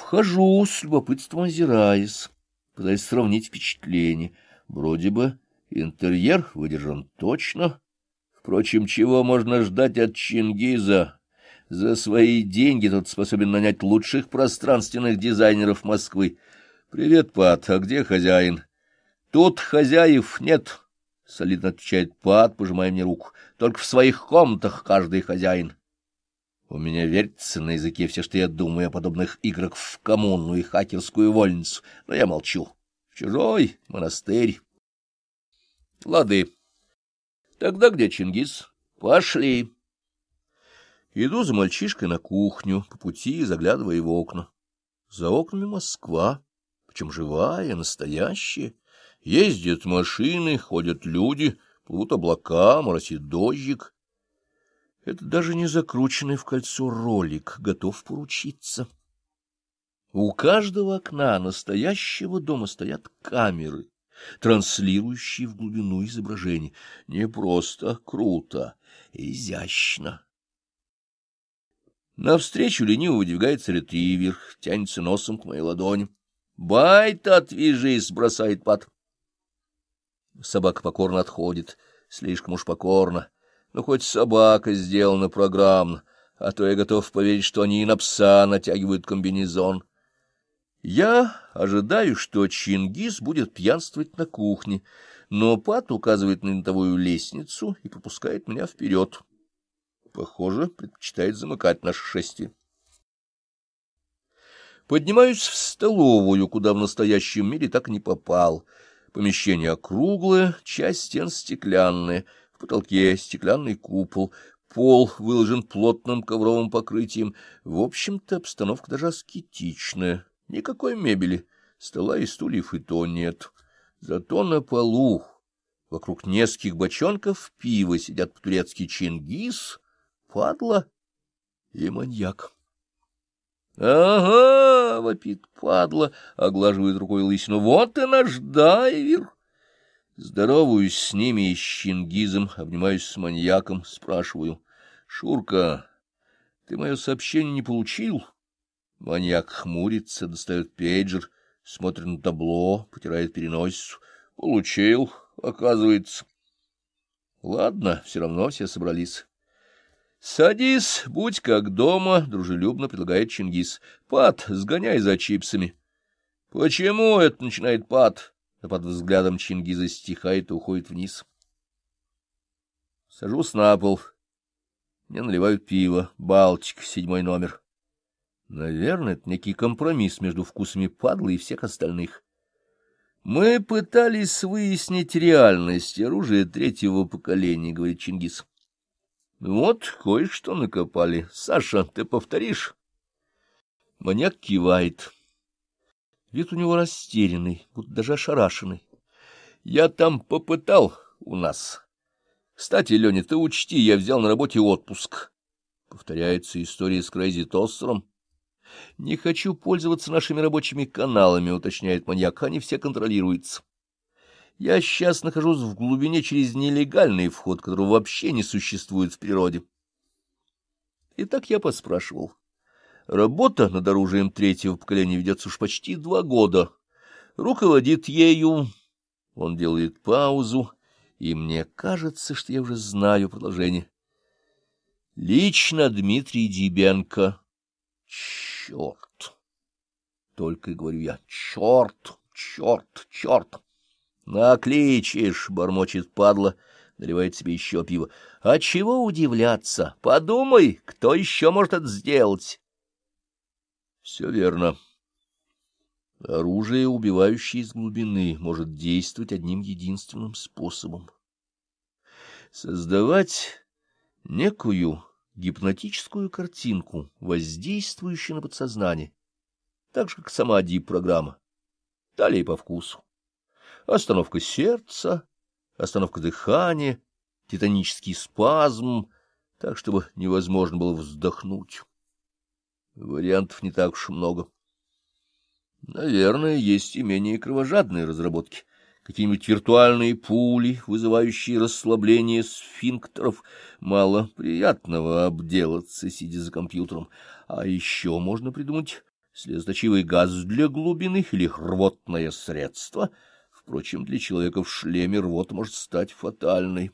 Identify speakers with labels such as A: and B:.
A: Вхожу с любопытством озираясь, пытаясь сравнить впечатление. Вроде бы интерьер выдержан точно. Впрочем, чего можно ждать от Чингиза? За свои деньги тот способен нанять лучших пространственных дизайнеров Москвы. — Привет, Пат, а где хозяин? — Тут хозяев нет, — солидно отвечает Пат, пожимая мне руку. — Только в своих комнатах каждый хозяин. У меня вертится на языке все, что я думаю о подобных играх в коммуну и хакерскую вольницу, но я молчу. В чужой монастырь. Лады. Тогда где Чингис? Пошли. Иду за мальчишкой на кухню, по пути заглядывая в окна. За окнами Москва, причем живая, настоящая. Ездят машины, ходят люди, плывут облака, моросит дождик. Это даже не закрученный в кольцо ролик, готов поручиться. У каждого окна настоящего дома стоят камеры, транслирующие в глубину изображения. Не просто круто, изящно. Навстречу лениво выдвигается ретривер, тянется носом к моей ладони. «Бай-то отвяжись!» — бросает пад. Собака покорно отходит, слишком уж покорно. Ну, хоть собака сделана программно, а то я готов поверить, что они и на пса натягивают комбинезон. Я ожидаю, что Чингис будет пьянствовать на кухне, но Пат указывает на винтовую лестницу и пропускает меня вперед. Похоже, предпочитает замыкать наше шествие. Поднимаюсь в столовую, куда в настоящем мире так не попал. Помещение округлое, часть стен стеклянная, потолке стеклянный купол, пол выложен плотным ковровым покрытием. В общем-то, обстановка даже аскетичная, никакой мебели, стола и стульев и то нет. Зато на полу, вокруг нескольких бочонков пива, сидят по-турецки чингис — падла и маньяк. — Ага, — вопит падла, оглаживает рукой лысину, — вот и наш дайвер. Здороваюсь с ними и с Чингизом, обнимаюсь с маньяком, спрашиваю. — Шурка, ты мое сообщение не получил? Маньяк хмурится, достает пейджер, смотрит на табло, потирает переносицу. — Получил, оказывается. Ладно, все равно все собрались. — Садись, будь как дома, — дружелюбно предлагает Чингис. — Пат, сгоняй за чипсами. — Почему это начинает Пат? А под взглядом Чингиза стихает и уходит вниз. Сажусь на пол. Мне наливают пиво. Балтик, седьмой номер. Наверное, это некий компромисс между вкусами падлы и всех остальных. Мы пытались выяснить реальность оружия третьего поколения, — говорит Чингис. Вот кое-что накопали. Саша, ты повторишь? Маньяк кивает. Вид у него растерянный, будто даже ошарашенный. Я там попытал у нас. Кстати, Леня, ты учти, я взял на работе отпуск. Повторяется история с Крейзи Тоссером. Не хочу пользоваться нашими рабочими каналами, уточняет маньяк, они все контролируются. Я сейчас нахожусь в глубине через нелегальный вход, которого вообще не существует в природе. И так я поспрашивал. Работа над оружием третьего поколения ведется уж почти два года. Руководит ею, он делает паузу, и мне кажется, что я уже знаю продолжение. Лично Дмитрий Дибенко. Черт! Только и говорю я, черт, черт, черт! Накличешь, — бормочет падла, наливает себе еще пиво. А чего удивляться? Подумай, кто еще может это сделать? Все верно. Оружие, убивающее из глубины, может действовать одним единственным способом. Создавать некую гипнотическую картинку, воздействующую на подсознание, так же, как сама дип-программа, далее по вкусу остановка сердца, остановка дыхания, титанический спазм, так, чтобы невозможно было вздохнуть. Вариантов не так уж много. Наверное, есть и менее кровожадные разработки. Какие-нибудь виртуальные пули, вызывающие расслабление сфинктеров. Мало приятного обделаться, сидя за компьютером. А еще можно придумать слезоточивый газ для глубины или рвотное средство. Впрочем, для человека в шлеме рвота может стать фатальной.